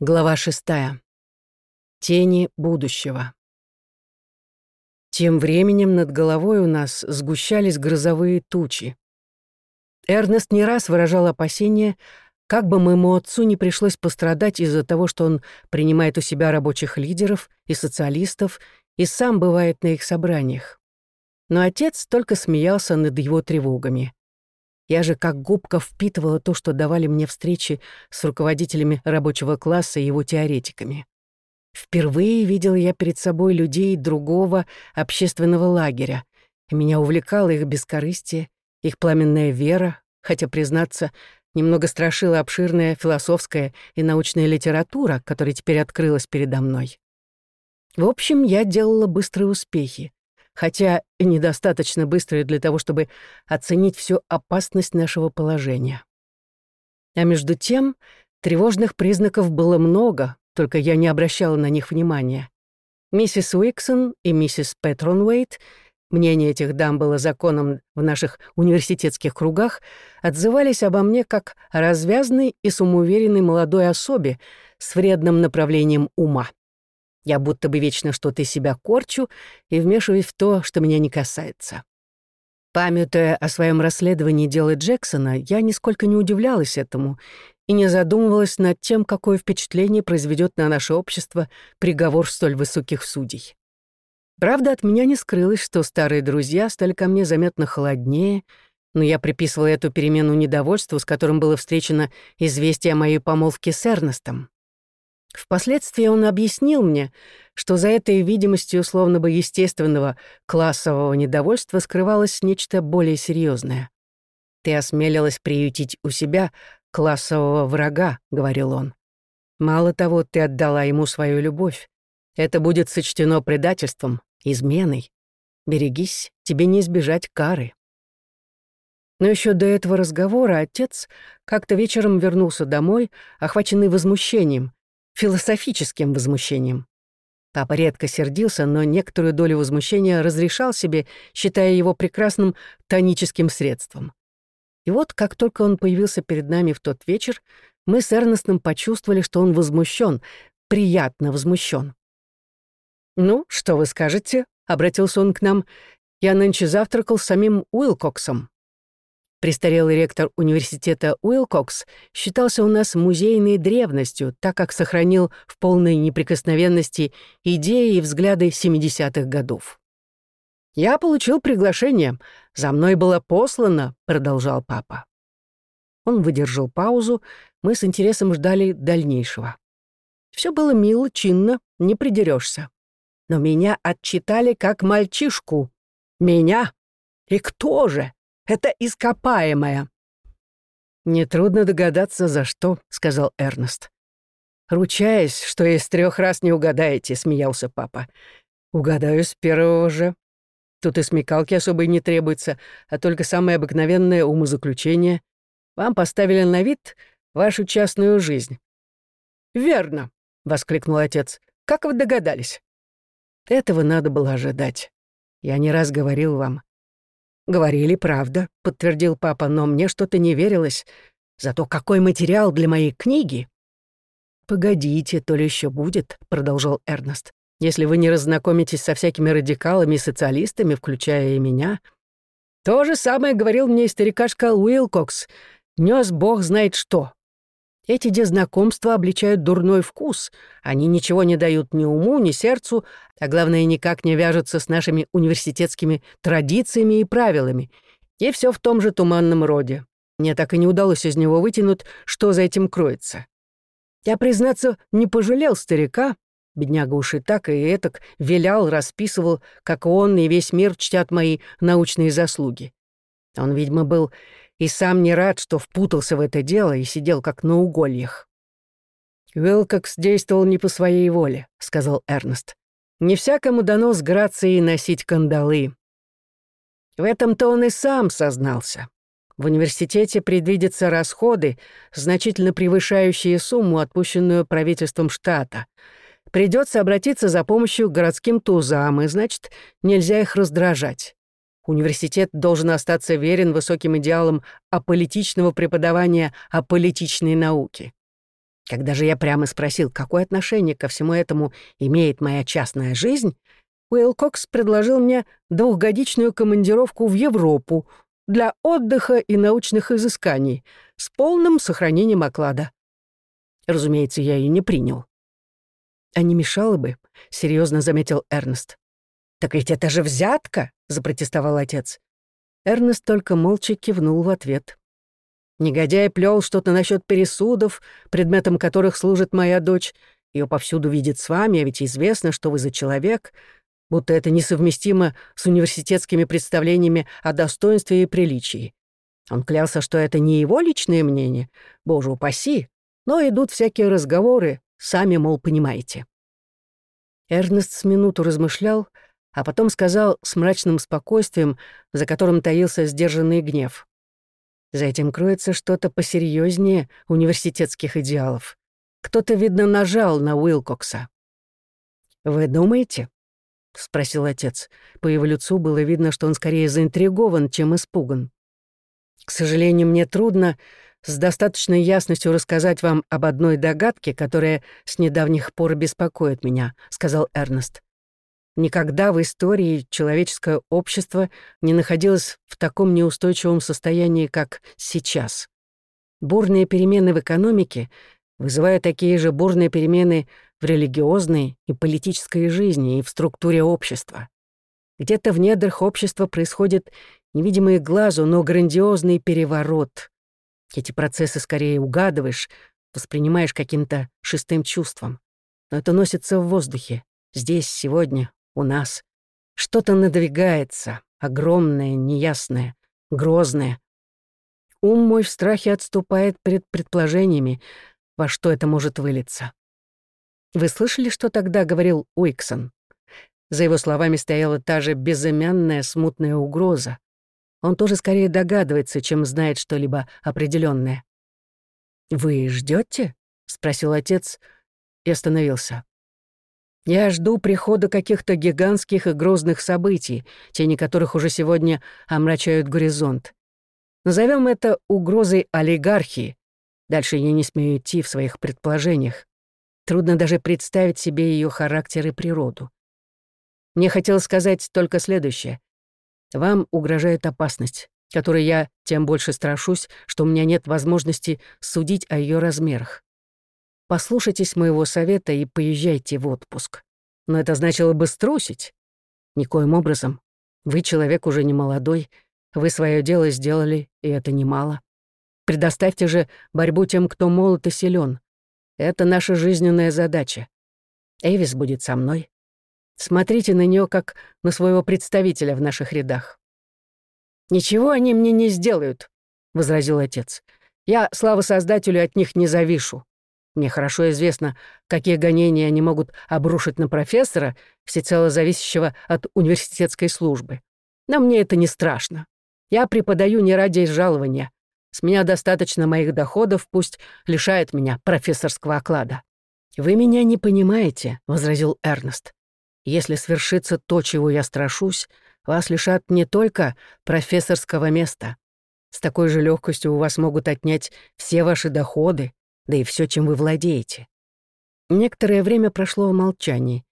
Глава шестая. Тени будущего. Тем временем над головой у нас сгущались грозовые тучи. Эрнест не раз выражал опасения, как бы моему отцу не пришлось пострадать из-за того, что он принимает у себя рабочих лидеров и социалистов и сам бывает на их собраниях. Но отец только смеялся над его тревогами. Я же как губка впитывала то, что давали мне встречи с руководителями рабочего класса и его теоретиками. Впервые видел я перед собой людей другого общественного лагеря, меня увлекало их бескорыстие, их пламенная вера, хотя, признаться, немного страшила обширная философская и научная литература, которая теперь открылась передо мной. В общем, я делала быстрые успехи хотя и недостаточно быстрые для того, чтобы оценить всю опасность нашего положения. А между тем, тревожных признаков было много, только я не обращала на них внимания. Миссис Уиксон и миссис Петронвейт, мнение этих дам было законом в наших университетских кругах, отзывались обо мне как о развязной и самоуверенной молодой особе с вредным направлением ума. Я будто бы вечно что-то из себя корчу и вмешиваюсь в то, что меня не касается. Памятуя о своем расследовании дела Джексона, я нисколько не удивлялась этому и не задумывалась над тем, какое впечатление произведет на наше общество приговор столь высоких судей. Правда, от меня не скрылось, что старые друзья стали ко мне заметно холоднее, но я приписывала эту перемену недовольству, с которым было встречено известие о моей помолвке с Эрнестом. Впоследствии он объяснил мне, что за этой видимостью словно бы естественного классового недовольства скрывалось нечто более серьезное. «Ты осмелилась приютить у себя классового врага», — говорил он. «Мало того, ты отдала ему свою любовь. Это будет сочтено предательством, изменой. Берегись, тебе не избежать кары». Но еще до этого разговора отец как-то вечером вернулся домой, охваченный возмущением — философическим возмущением. Папа редко сердился, но некоторую долю возмущения разрешал себе, считая его прекрасным тоническим средством. И вот, как только он появился перед нами в тот вечер, мы с Эрнестом почувствовали, что он возмущен, приятно возмущен. «Ну, что вы скажете?» — обратился он к нам. «Я нынче завтракал с самим Уилкоксом». Престарелый ректор университета Уилкокс считался у нас музейной древностью, так как сохранил в полной неприкосновенности идеи и взгляды 70-х годов. «Я получил приглашение. За мной было послано», — продолжал папа. Он выдержал паузу, мы с интересом ждали дальнейшего. Все было мило, чинно, не придерешься. Но меня отчитали как мальчишку. Меня? И кто же? Это ископаемое». «Нетрудно догадаться, за что», — сказал Эрнест. «Ручаясь, что из трех раз не угадаете», — смеялся папа. «Угадаю с первого же. Тут и смекалки особой не требуется, а только самое обыкновенное умозаключение. Вам поставили на вид вашу частную жизнь». «Верно», — воскликнул отец. «Как вы догадались?» «Этого надо было ожидать. Я не раз говорил вам. «Говорили, правда», — подтвердил папа, «но мне что-то не верилось. Зато какой материал для моей книги!» «Погодите, то ли еще будет», — продолжал Эрнест. «Если вы не разнакомитесь со всякими радикалами и социалистами, включая и меня...» «То же самое говорил мне старикашка Уилкокс. Нес бог знает что. Эти дезнакомства обличают дурной вкус. Они ничего не дают ни уму, ни сердцу, а главное, никак не вяжутся с нашими университетскими традициями и правилами. И все в том же туманном роде. Мне так и не удалось из него вытянуть, что за этим кроется. Я, признаться, не пожалел старика. Бедняга уж и так, и этак вилял, расписывал, как он и весь мир чтят мои научные заслуги. Он, видимо, был и сам не рад, что впутался в это дело и сидел как на угольях. «Уилкокс действовал не по своей воле», — сказал Эрнест. «Не всякому дано с грацией носить кандалы». В этом-то он и сам сознался. В университете предвидятся расходы, значительно превышающие сумму, отпущенную правительством штата. Придется обратиться за помощью к городским тузам, и, значит, нельзя их раздражать. Университет должен остаться верен высоким идеалам аполитичного преподавания аполитичной науки. Когда же я прямо спросил, какое отношение ко всему этому имеет моя частная жизнь, Уилл Кокс предложил мне двухгодичную командировку в Европу для отдыха и научных изысканий с полным сохранением оклада. Разумеется, я ее не принял. «А не мешало бы», — серьезно заметил Эрнест. «Так ведь это же взятка!» — запротестовал отец. Эрнест только молча кивнул в ответ. Негодяй плел что-то насчет пересудов, предметом которых служит моя дочь. Ее повсюду видит с вами, а ведь известно, что вы за человек, будто это несовместимо с университетскими представлениями о достоинстве и приличии. Он клялся, что это не его личное мнение, боже упаси, но идут всякие разговоры, сами, мол, понимаете. Эрнест с минуту размышлял, а потом сказал с мрачным спокойствием, за которым таился сдержанный гнев. За этим кроется что-то посерьезнее университетских идеалов. Кто-то, видно, нажал на Уилкокса. «Вы думаете?» — спросил отец. По его лицу было видно, что он скорее заинтригован, чем испуган. «К сожалению, мне трудно с достаточной ясностью рассказать вам об одной догадке, которая с недавних пор беспокоит меня», — сказал Эрнест. Никогда в истории человеческое общество не находилось в таком неустойчивом состоянии, как сейчас. Бурные перемены в экономике вызывают такие же бурные перемены в религиозной и политической жизни и в структуре общества. Где-то в недрах общества происходит невидимый глазу, но грандиозный переворот. Эти процессы скорее угадываешь, воспринимаешь каким-то шестым чувством. Но это носится в воздухе, здесь, сегодня, у нас. Что-то надвигается, огромное, неясное, грозное. Ум мой в страхе отступает перед предположениями, во что это может вылиться. Вы слышали, что тогда говорил Уиксон? За его словами стояла та же безымянная смутная угроза. Он тоже скорее догадывается, чем знает что-либо определенное. «Вы ждете? спросил отец и остановился. Я жду прихода каких-то гигантских и грозных событий, тени которых уже сегодня омрачают горизонт. Назовем это угрозой олигархии. Дальше я не смею идти в своих предположениях. Трудно даже представить себе ее характер и природу. Мне хотелось сказать только следующее. Вам угрожает опасность, которой я тем больше страшусь, что у меня нет возможности судить о ее размерах. Послушайтесь моего совета и поезжайте в отпуск. Но это значило бы струсить. Никоим образом. Вы человек уже не молодой, вы свое дело сделали, и это немало. Предоставьте же борьбу тем, кто молод и силен. Это наша жизненная задача. Эвис будет со мной. Смотрите на нее как на своего представителя в наших рядах. «Ничего они мне не сделают», — возразил отец. «Я, слава Создателю, от них не завишу. Мне хорошо известно, какие гонения они могут обрушить на профессора, всецело зависящего от университетской службы. Но мне это не страшно. Я преподаю не ради жалования. С меня достаточно моих доходов, пусть лишает меня профессорского оклада». «Вы меня не понимаете», — возразил Эрнест. «Если свершится то, чего я страшусь, вас лишат не только профессорского места. С такой же легкостью у вас могут отнять все ваши доходы, да и все, чем вы владеете. Некоторое время прошло в молчании.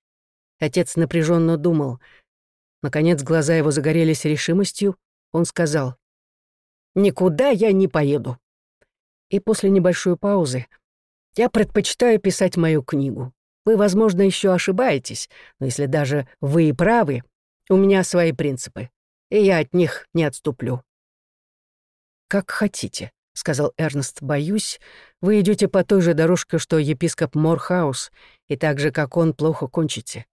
Отец напряженно думал. Наконец глаза его загорелись решимостью. Он сказал, «Никуда я не поеду». И после небольшой паузы «Я предпочитаю писать мою книгу. Вы, возможно, еще ошибаетесь, но если даже вы и правы, у меня свои принципы, и я от них не отступлю». «Как хотите», — сказал Эрнест, — «боюсь, вы идете по той же дорожке, что епископ Морхаус, и так же, как он, плохо кончите.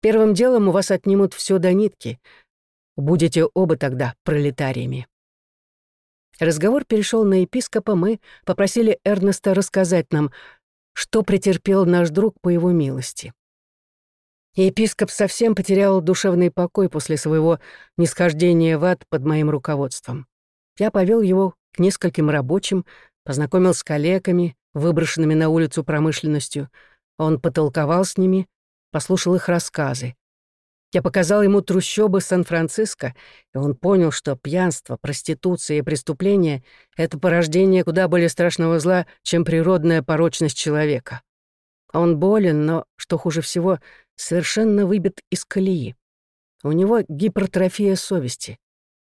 Первым делом у вас отнимут все до нитки. Будете оба тогда пролетариями». Разговор перешел на епископа, мы попросили Эрнеста рассказать нам, что претерпел наш друг по его милости. Епископ совсем потерял душевный покой после своего нисхождения в ад под моим руководством. Я повел его к нескольким рабочим, познакомил с коллегами, выброшенными на улицу промышленностью. Он потолковал с ними, послушал их рассказы. Я показал ему трущобы Сан-Франциско, и он понял, что пьянство, проституция и преступление — это порождение куда более страшного зла, чем природная порочность человека. Он болен, но, что хуже всего, совершенно выбит из колеи. У него гипертрофия совести.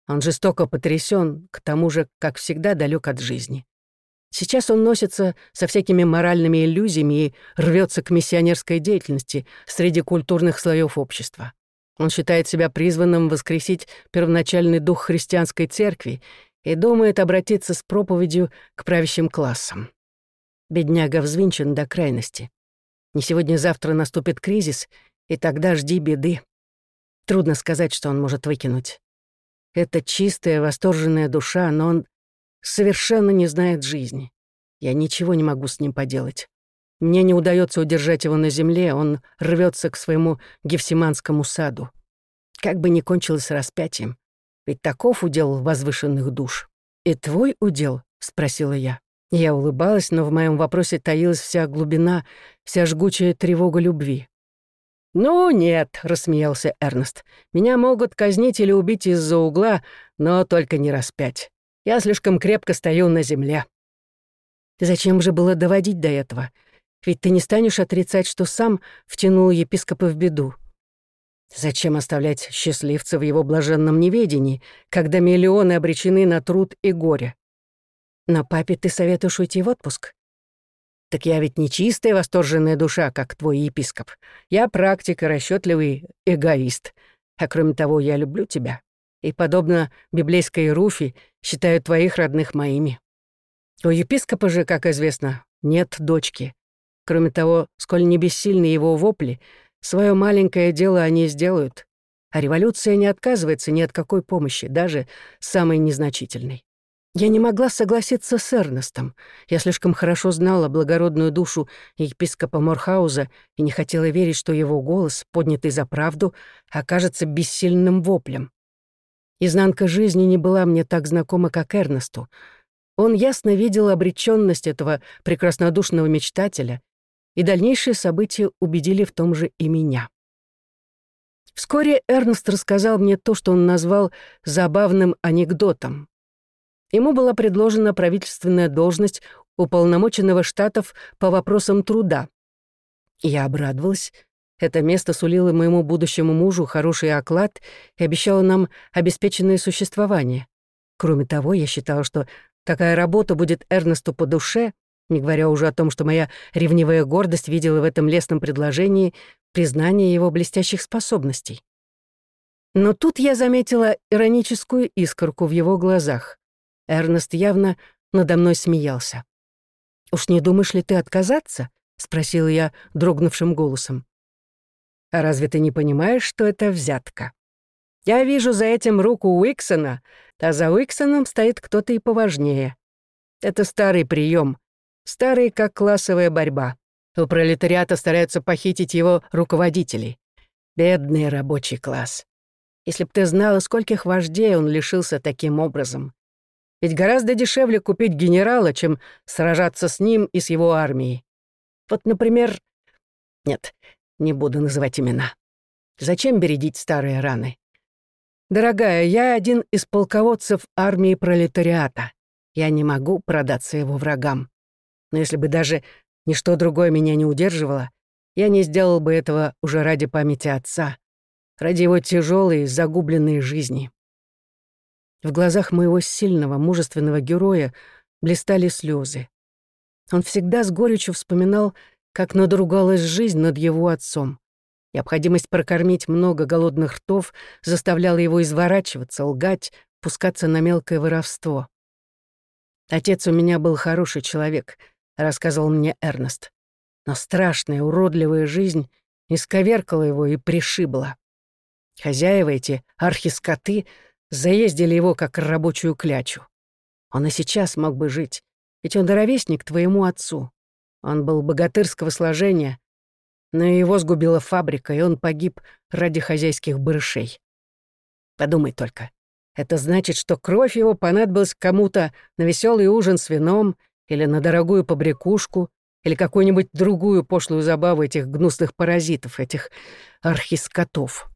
Он жестоко потрясен, к тому же, как всегда, далек от жизни. Сейчас он носится со всякими моральными иллюзиями и рвется к миссионерской деятельности среди культурных слоев общества. Он считает себя призванным воскресить первоначальный дух христианской церкви и думает обратиться с проповедью к правящим классам. Бедняга взвинчен до крайности. Не сегодня-завтра наступит кризис, и тогда жди беды. Трудно сказать, что он может выкинуть. Это чистая, восторженная душа, но он совершенно не знает жизни. Я ничего не могу с ним поделать. Мне не удается удержать его на земле, он рвется к своему гефсиманскому саду. Как бы ни кончилось распятием, ведь таков удел возвышенных душ. «И твой удел?» — спросила я. Я улыбалась, но в моем вопросе таилась вся глубина, вся жгучая тревога любви. «Ну нет», — рассмеялся Эрнест, — «меня могут казнить или убить из-за угла, но только не распять. Я слишком крепко стою на земле». «Зачем же было доводить до этого? Ведь ты не станешь отрицать, что сам втянул епископа в беду. Зачем оставлять счастливца в его блаженном неведении, когда миллионы обречены на труд и горе? Но папе ты советуешь уйти в отпуск? Так я ведь не чистая восторженная душа, как твой епископ. Я практик и расчетливый эгоист. А кроме того, я люблю тебя. И, подобно библейской Руфи, считаю твоих родных моими. У епископа же, как известно, нет дочки. Кроме того, сколь не бессильны его вопли, свое маленькое дело они сделают. А революция не отказывается ни от какой помощи, даже самой незначительной. Я не могла согласиться с Эрнестом. Я слишком хорошо знала благородную душу епископа Морхауза и не хотела верить, что его голос, поднятый за правду, окажется бессильным воплем. Изнанка жизни не была мне так знакома, как Эрнесту. Он ясно видел обреченность этого прекраснодушного мечтателя и дальнейшие события убедили в том же и меня. Вскоре Эрнст рассказал мне то, что он назвал забавным анекдотом. Ему была предложена правительственная должность уполномоченного штатов по вопросам труда. Я обрадовалась. Это место сулило моему будущему мужу хороший оклад и обещало нам обеспеченное существование. Кроме того, я считала, что такая работа будет Эрнесту по душе, не говоря уже о том, что моя ревнивая гордость видела в этом лесном предложении признание его блестящих способностей. Но тут я заметила ироническую искорку в его глазах. Эрнест явно надо мной смеялся. «Уж не думаешь ли ты отказаться?» — спросила я дрогнувшим голосом. «А разве ты не понимаешь, что это взятка? Я вижу за этим руку Уиксона, а за Уиксоном стоит кто-то и поважнее. Это старый прием, Старый, как классовая борьба. У пролетариата стараются похитить его руководителей. Бедный рабочий класс. Если б ты знала, скольких вождей он лишился таким образом. Ведь гораздо дешевле купить генерала, чем сражаться с ним и с его армией. Вот, например... Нет, не буду называть имена. Зачем бередить старые раны? Дорогая, я один из полководцев армии пролетариата. Я не могу продаться его врагам. Но если бы даже ничто другое меня не удерживало, я не сделал бы этого уже ради памяти отца, ради его тяжелой, загубленной жизни. В глазах моего сильного, мужественного героя блистали слезы. Он всегда с горечью вспоминал, как надругалась жизнь над его отцом. Необходимость прокормить много голодных ртов заставляла его изворачиваться, лгать, пускаться на мелкое воровство. Отец у меня был хороший человек, рассказывал мне Эрнест. Но страшная, уродливая жизнь исковеркала его и пришибла. Хозяева эти, архискоты, заездили его как рабочую клячу. Он и сейчас мог бы жить, ведь он ровесник твоему отцу. Он был богатырского сложения, но его сгубила фабрика, и он погиб ради хозяйских барышей. Подумай только. Это значит, что кровь его понадобилась кому-то на веселый ужин с вином или на дорогую побрякушку, или какую-нибудь другую пошлую забаву этих гнусных паразитов, этих архискотов.